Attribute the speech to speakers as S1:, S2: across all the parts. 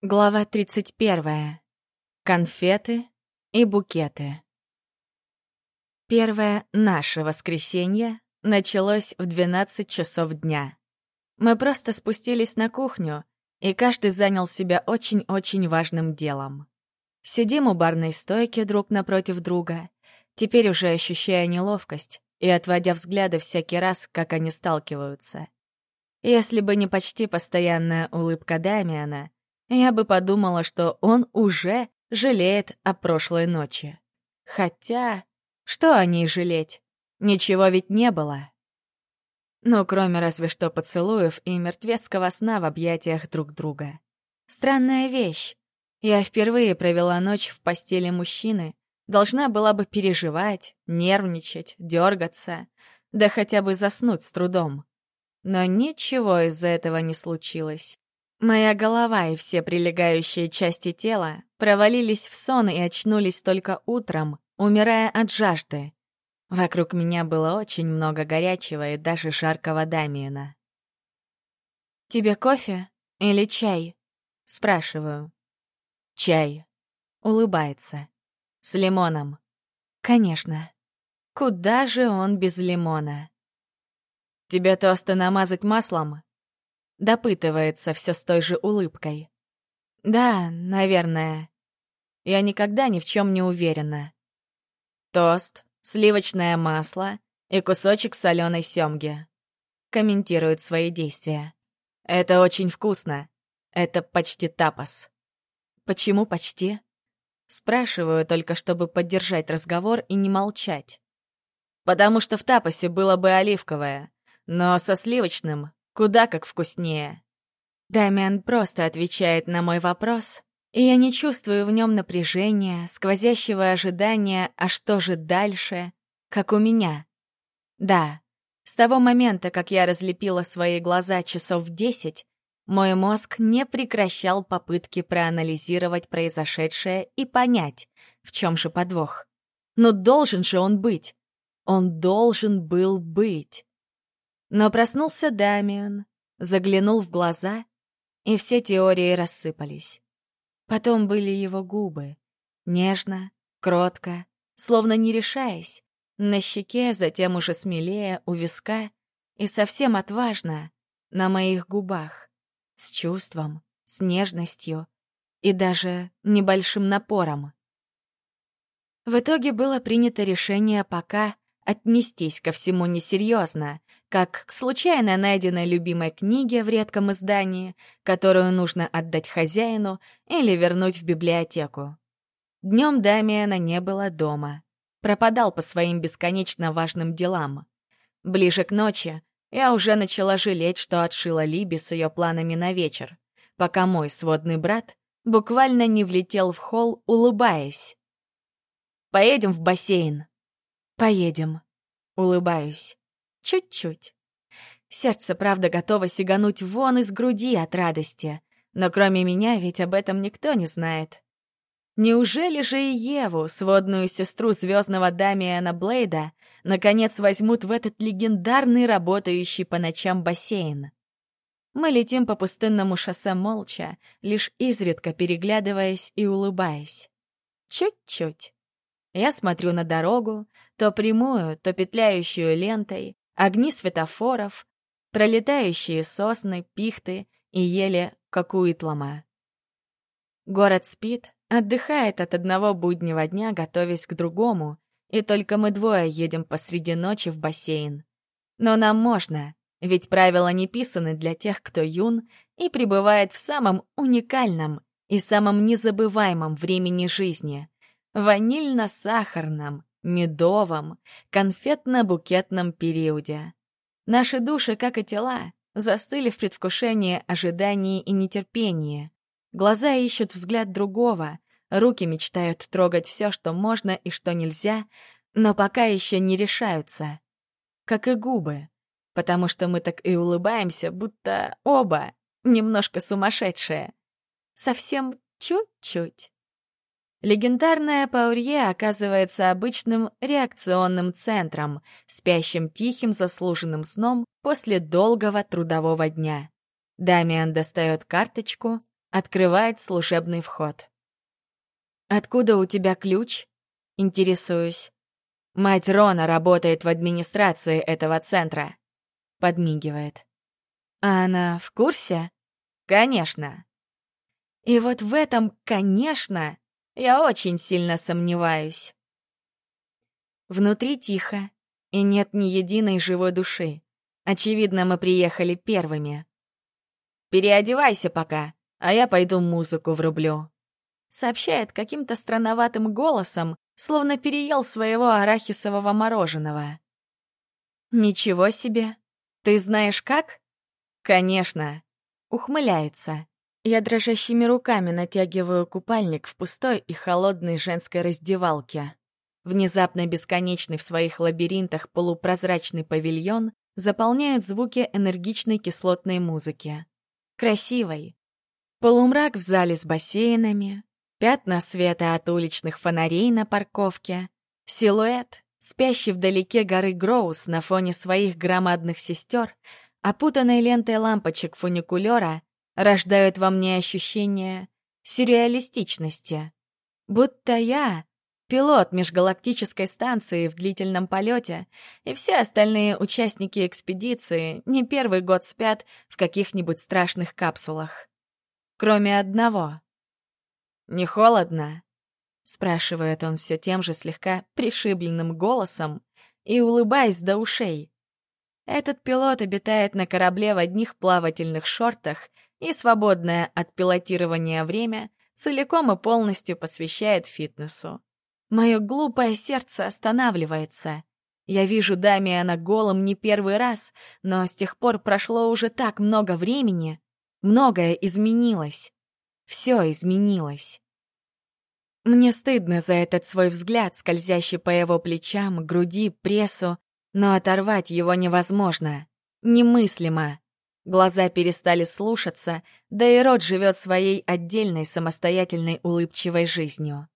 S1: Глава 31. Конфеты и букеты. Первое наше воскресенье началось в 12 часов дня. Мы просто спустились на кухню, и каждый занял себя очень-очень важным делом. Сидим у барной стойки друг напротив друга, теперь уже ощущая неловкость и отводя взгляды всякий раз, как они сталкиваются. Если бы не почти постоянная улыбка Дамиана — я бы подумала, что он уже жалеет о прошлой ночи. Хотя, что о ней жалеть? Ничего ведь не было. Ну, кроме разве что поцелуев и мертвецкого сна в объятиях друг друга. Странная вещь. Я впервые провела ночь в постели мужчины, должна была бы переживать, нервничать, дергаться, да хотя бы заснуть с трудом. Но ничего из-за этого не случилось. Моя голова и все прилегающие части тела провалились в сон и очнулись только утром, умирая от жажды. Вокруг меня было очень много горячего и даже жаркого Дамиена. «Тебе кофе или чай?» — спрашиваю. «Чай». Улыбается. «С лимоном». «Конечно. Куда же он без лимона?» «Тебе тосты намазать маслом?» Допытывается все с той же улыбкой. Да, наверное. Я никогда ни в чем не уверена. Тост, сливочное масло и кусочек соленой семги. Комментирует свои действия. Это очень вкусно. Это почти тапос. Почему почти? Спрашиваю только, чтобы поддержать разговор и не молчать. Потому что в тапосе было бы оливковое, но со сливочным Куда как вкуснее. Дамиан просто отвечает на мой вопрос, и я не чувствую в нем напряжения, сквозящего ожидания, а что же дальше, как у меня. Да, с того момента, как я разлепила свои глаза часов в десять, мой мозг не прекращал попытки проанализировать произошедшее и понять, в чем же подвох. Но должен же он быть. Он должен был быть. Но проснулся Дамиан, заглянул в глаза, и все теории рассыпались. Потом были его губы, нежно, кротко, словно не решаясь, на щеке, затем уже смелее, у виска, и совсем отважно, на моих губах, с чувством, с нежностью и даже небольшим напором. В итоге было принято решение пока отнестись ко всему несерьезно, как к случайно найденной любимой книге в редком издании, которую нужно отдать хозяину или вернуть в библиотеку. Днем Дамиана не было дома. Пропадал по своим бесконечно важным делам. Ближе к ночи я уже начала жалеть, что отшила Либи с ее планами на вечер, пока мой сводный брат буквально не влетел в холл, улыбаясь. «Поедем в бассейн?» «Поедем», — улыбаюсь. Чуть-чуть. Сердце, правда, готово сигануть вон из груди от радости. Но кроме меня ведь об этом никто не знает. Неужели же и Еву, сводную сестру звездного Дамиана Блейда, наконец возьмут в этот легендарный работающий по ночам бассейн? Мы летим по пустынному шоссе молча, лишь изредка переглядываясь и улыбаясь. Чуть-чуть. Я смотрю на дорогу, то прямую, то петляющую лентой, огни светофоров, пролетающие сосны, пихты и ели какуитлама. Город спит, отдыхает от одного буднего дня, готовясь к другому, и только мы двое едем посреди ночи в бассейн. Но нам можно, ведь правила не писаны для тех, кто юн и пребывает в самом уникальном и самом незабываемом времени жизни — ванильно-сахарном, медовом, конфетно-букетном периоде. Наши души, как и тела, застыли в предвкушении, ожидании и нетерпении. Глаза ищут взгляд другого, руки мечтают трогать все, что можно и что нельзя, но пока еще не решаются. Как и губы, потому что мы так и улыбаемся, будто оба немножко сумасшедшие. Совсем чуть-чуть. Легендарная Паурье оказывается обычным реакционным центром, спящим тихим заслуженным сном после долгого трудового дня. Дамиан достает карточку, открывает служебный вход. «Откуда у тебя ключ?» — интересуюсь. «Мать Рона работает в администрации этого центра», — подмигивает. «А она в курсе?» «Конечно». И вот в этом «конечно» я очень сильно сомневаюсь. Внутри тихо, и нет ни единой живой души. Очевидно, мы приехали первыми. «Переодевайся пока, а я пойду музыку врублю», — сообщает каким-то странноватым голосом, словно переел своего арахисового мороженого. «Ничего себе! Ты знаешь как?» «Конечно!» — ухмыляется. Я дрожащими руками натягиваю купальник в пустой и холодной женской раздевалке. Внезапно бесконечный в своих лабиринтах полупрозрачный павильон заполняют звуки энергичной кислотной музыки. Красивой. Полумрак в зале с бассейнами, пятна света от уличных фонарей на парковке, силуэт, спящий вдалеке горы Гроус на фоне своих громадных сестер, опутанной лентой лампочек фуникулера, рождают во мне ощущение сюрреалистичности. Будто я пилот межгалактической станции в длительном полете, и все остальные участники экспедиции не первый год спят в каких-нибудь страшных капсулах. Кроме одного. «Не холодно?» — спрашивает он все тем же слегка пришибленным голосом и улыбаясь до ушей. Этот пилот обитает на корабле в одних плавательных шортах и свободное от пилотирования время целиком и полностью посвящает фитнесу. Мое глупое сердце останавливается. Я вижу Дамиана голым не первый раз, но с тех пор прошло уже так много времени. Многое изменилось. Все изменилось. Мне стыдно за этот свой взгляд, скользящий по его плечам, груди, прессу, но оторвать его невозможно. Немыслимо. Глаза перестали слушаться, да и рот живет своей отдельной самостоятельной улыбчивой жизнью.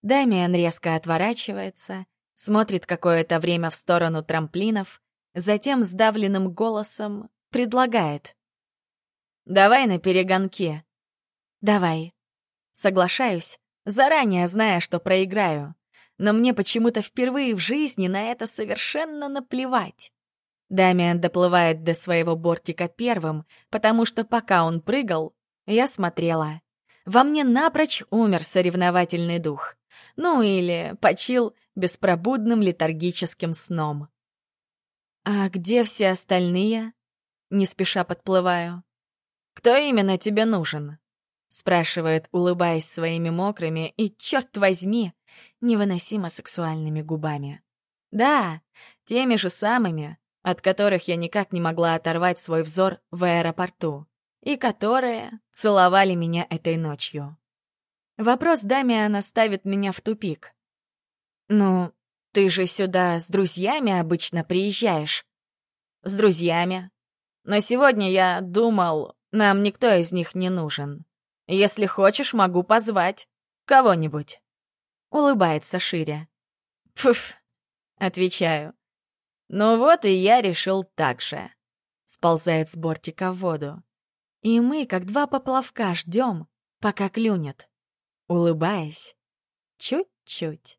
S1: Дамиан резко отворачивается, смотрит какое-то время в сторону трамплинов, затем сдавленным голосом предлагает. «Давай на перегонке». «Давай». Соглашаюсь, заранее зная, что проиграю. Но мне почему-то впервые в жизни на это совершенно наплевать. Дамиан доплывает до своего бортика первым, потому что пока он прыгал, я смотрела. Во мне напрочь умер соревновательный дух ну или почил беспробудным летаргическим сном. «А где все остальные?» — не спеша подплываю. «Кто именно тебе нужен?» — спрашивает, улыбаясь своими мокрыми и, черт возьми, невыносимо сексуальными губами. «Да, теми же самыми, от которых я никак не могла оторвать свой взор в аэропорту, и которые целовали меня этой ночью. Вопрос Дамиана ставит меня в тупик. «Ну, ты же сюда с друзьями обычно приезжаешь?» «С друзьями. Но сегодня я думал, нам никто из них не нужен. Если хочешь, могу позвать кого-нибудь». Улыбается шире. «Пф», — отвечаю. «Ну вот и я решил так же». Сползает с бортика в воду. И мы, как два поплавка, ждем, пока клюнет улыбаясь. Чуть-чуть.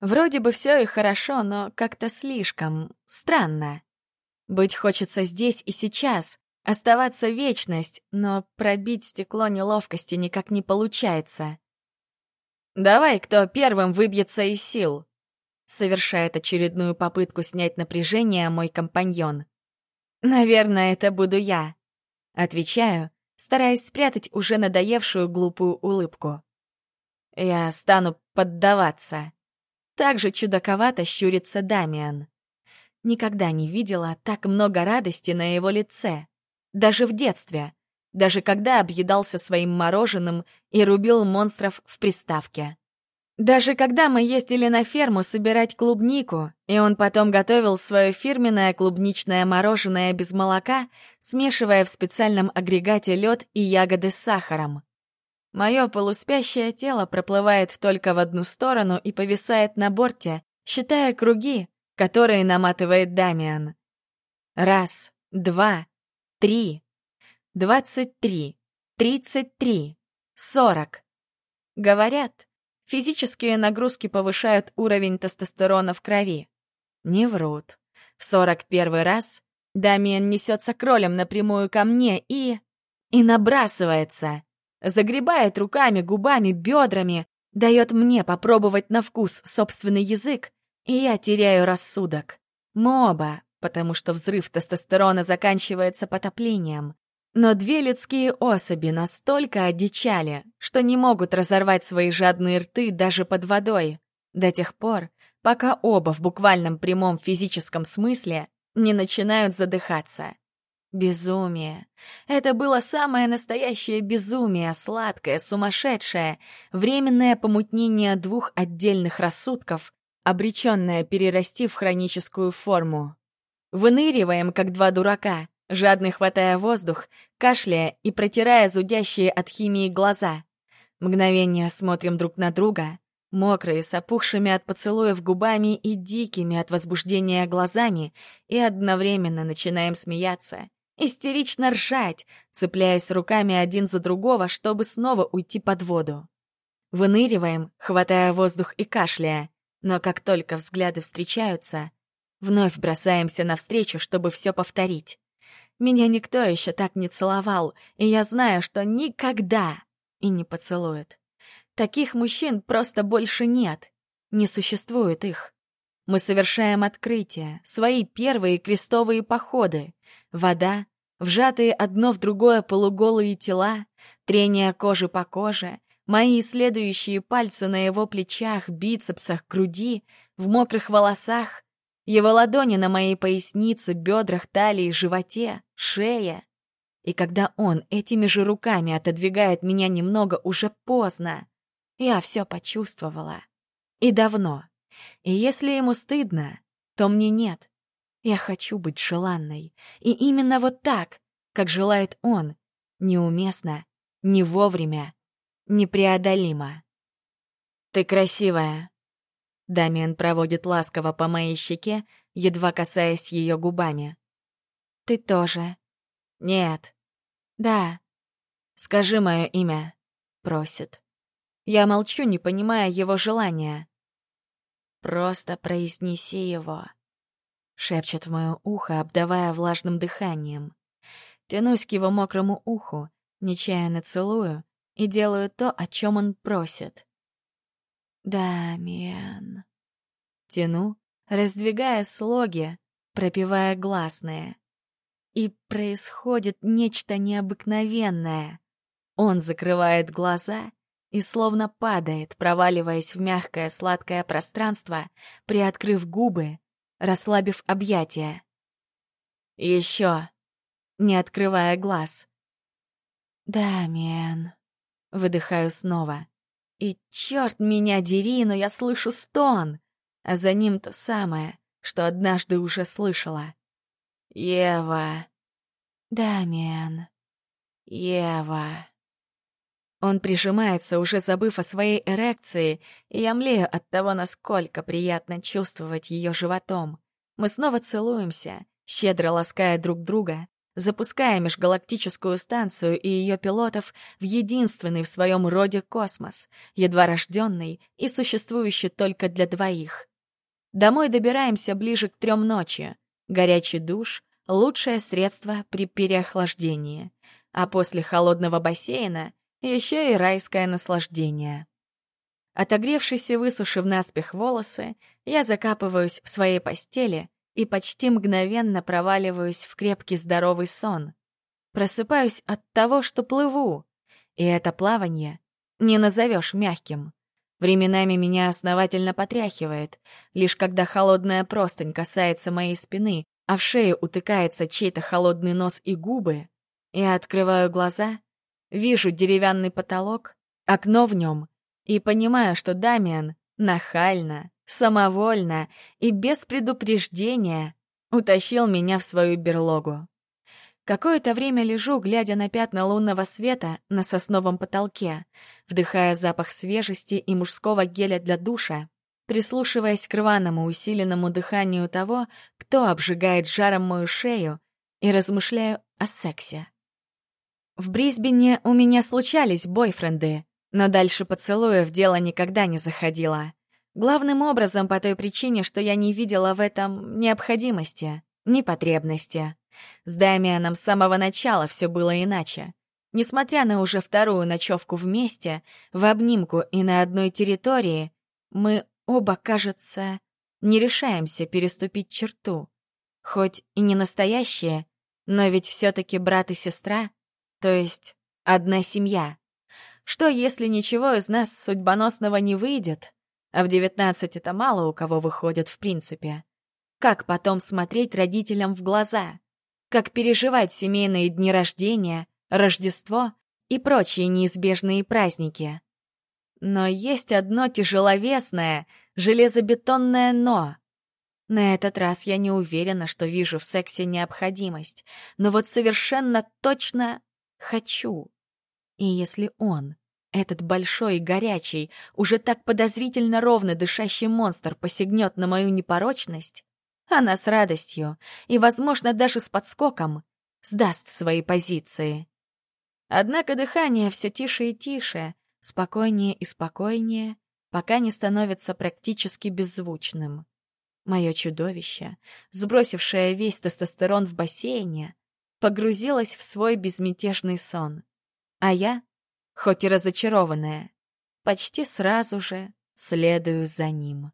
S1: Вроде бы все и хорошо, но как-то слишком странно. Быть хочется здесь и сейчас, оставаться вечность, но пробить стекло неловкости никак не получается. «Давай, кто первым выбьется из сил», — совершает очередную попытку снять напряжение мой компаньон. «Наверное, это буду я», — отвечаю, стараясь спрятать уже надоевшую глупую улыбку. Я стану поддаваться. Так же чудаковато щурится Дамиан. Никогда не видела так много радости на его лице. Даже в детстве. Даже когда объедался своим мороженым и рубил монстров в приставке. Даже когда мы ездили на ферму собирать клубнику, и он потом готовил свое фирменное клубничное мороженое без молока, смешивая в специальном агрегате лед и ягоды с сахаром. Мое полуспящее тело проплывает только в одну сторону и повисает на борте, считая круги, которые наматывает Дамиан. Раз, два, три, двадцать три. 33, 40. Говорят, физические нагрузки повышают уровень тестостерона в крови. Не врут. В 41 раз Дамиен несется кролем напрямую ко мне и... и набрасывается. Загребает руками, губами, бедрами, дает мне попробовать на вкус собственный язык, и я теряю рассудок. Мы оба, потому что взрыв тестостерона заканчивается потоплением. Но две людские особи настолько одичали, что не могут разорвать свои жадные рты даже под водой, до тех пор, пока оба в буквальном прямом физическом смысле не начинают задыхаться. Безумие. Это было самое настоящее безумие, сладкое, сумасшедшее, временное помутнение двух отдельных рассудков, обреченное перерасти в хроническую форму. Выныриваем, как два дурака, жадно хватая воздух, кашляя и протирая зудящие от химии глаза. Мгновение смотрим друг на друга, мокрые, с опухшими от поцелуев губами и дикими от возбуждения глазами, и одновременно начинаем смеяться, истерично ржать, цепляясь руками один за другого, чтобы снова уйти под воду. Выныриваем, хватая воздух и кашляя, но как только взгляды встречаются, вновь бросаемся навстречу, чтобы все повторить. Меня никто еще так не целовал, и я знаю, что никогда и не поцелует. Таких мужчин просто больше нет. Не существует их. Мы совершаем открытия, свои первые крестовые походы. Вода, вжатые одно в другое полуголые тела, трение кожи по коже, мои следующие пальцы на его плечах, бицепсах, груди, в мокрых волосах, его ладони на моей пояснице, бедрах, талии, животе, шее. И когда он этими же руками отодвигает меня немного, уже поздно. Я все почувствовала. И давно. И если ему стыдно, то мне нет. Я хочу быть желанной. И именно вот так, как желает он. Неуместно, не вовремя, непреодолимо. «Ты красивая!» Дамиан проводит ласково по моей щеке, едва касаясь ее губами. «Ты тоже?» «Нет». «Да». «Скажи мое имя», — просит. Я молчу, не понимая его желания. «Просто произнеси его», — шепчет в мое ухо, обдавая влажным дыханием. Тянусь к его мокрому уху, нечаянно целую и делаю то, о чем он просит. «Дамиан». Тяну, раздвигая слоги, пропевая гласные. И происходит нечто необыкновенное. Он закрывает глаза и словно падает, проваливаясь в мягкое сладкое пространство, приоткрыв губы, расслабив объятия. Еще, не открывая глаз. «Дамиан», — выдыхаю снова. И черт меня дери, но я слышу стон, а за ним то самое, что однажды уже слышала. «Ева». «Дамиан». «Ева». Он прижимается, уже забыв о своей эрекции, и я млею от того, насколько приятно чувствовать ее животом. Мы снова целуемся, щедро лаская друг друга, запуская межгалактическую станцию и ее пилотов в единственный в своем роде космос, едва рожденный и существующий только для двоих. Домой добираемся ближе к трем ночи. Горячий душ — лучшее средство при переохлаждении. А после холодного бассейна еще и райское наслаждение. Отогревшись и высушив наспех волосы, я закапываюсь в своей постели и почти мгновенно проваливаюсь в крепкий здоровый сон. Просыпаюсь от того, что плыву, и это плавание не назовешь мягким. Временами меня основательно потряхивает, лишь когда холодная простынь касается моей спины, а в шею утыкается чей-то холодный нос и губы, я открываю глаза Вижу деревянный потолок, окно в нем, и понимаю, что Дамиан нахально, самовольно и без предупреждения утащил меня в свою берлогу. Какое-то время лежу, глядя на пятна лунного света на сосновом потолке, вдыхая запах свежести и мужского геля для душа, прислушиваясь к рваному усиленному дыханию того, кто обжигает жаром мою шею, и размышляю о сексе. В Брисбене у меня случались бойфренды, но дальше поцелуев дело никогда не заходило. Главным образом по той причине, что я не видела в этом необходимости, ни потребности. С Дамианом с самого начала все было иначе. Несмотря на уже вторую ночевку вместе, в обнимку и на одной территории, мы оба, кажется, не решаемся переступить черту. Хоть и не настоящие, но ведь все-таки брат и сестра, то есть одна семья. Что, если ничего из нас судьбоносного не выйдет? А в девятнадцать это мало у кого выходит в принципе. Как потом смотреть родителям в глаза? Как переживать семейные дни рождения, Рождество и прочие неизбежные праздники? Но есть одно тяжеловесное, железобетонное «но». На этот раз я не уверена, что вижу в сексе необходимость, но вот совершенно точно хочу. И если он, этот большой и горячий, уже так подозрительно ровно дышащий монстр посягнет на мою непорочность, она с радостью и, возможно, даже с подскоком сдаст свои позиции. Однако дыхание все тише и тише, спокойнее и спокойнее, пока не становится практически беззвучным. Мое чудовище, сбросившее весь тестостерон в бассейне, погрузилось в свой безмятежный сон. А я, хоть и разочарованная, почти сразу же следую за ним.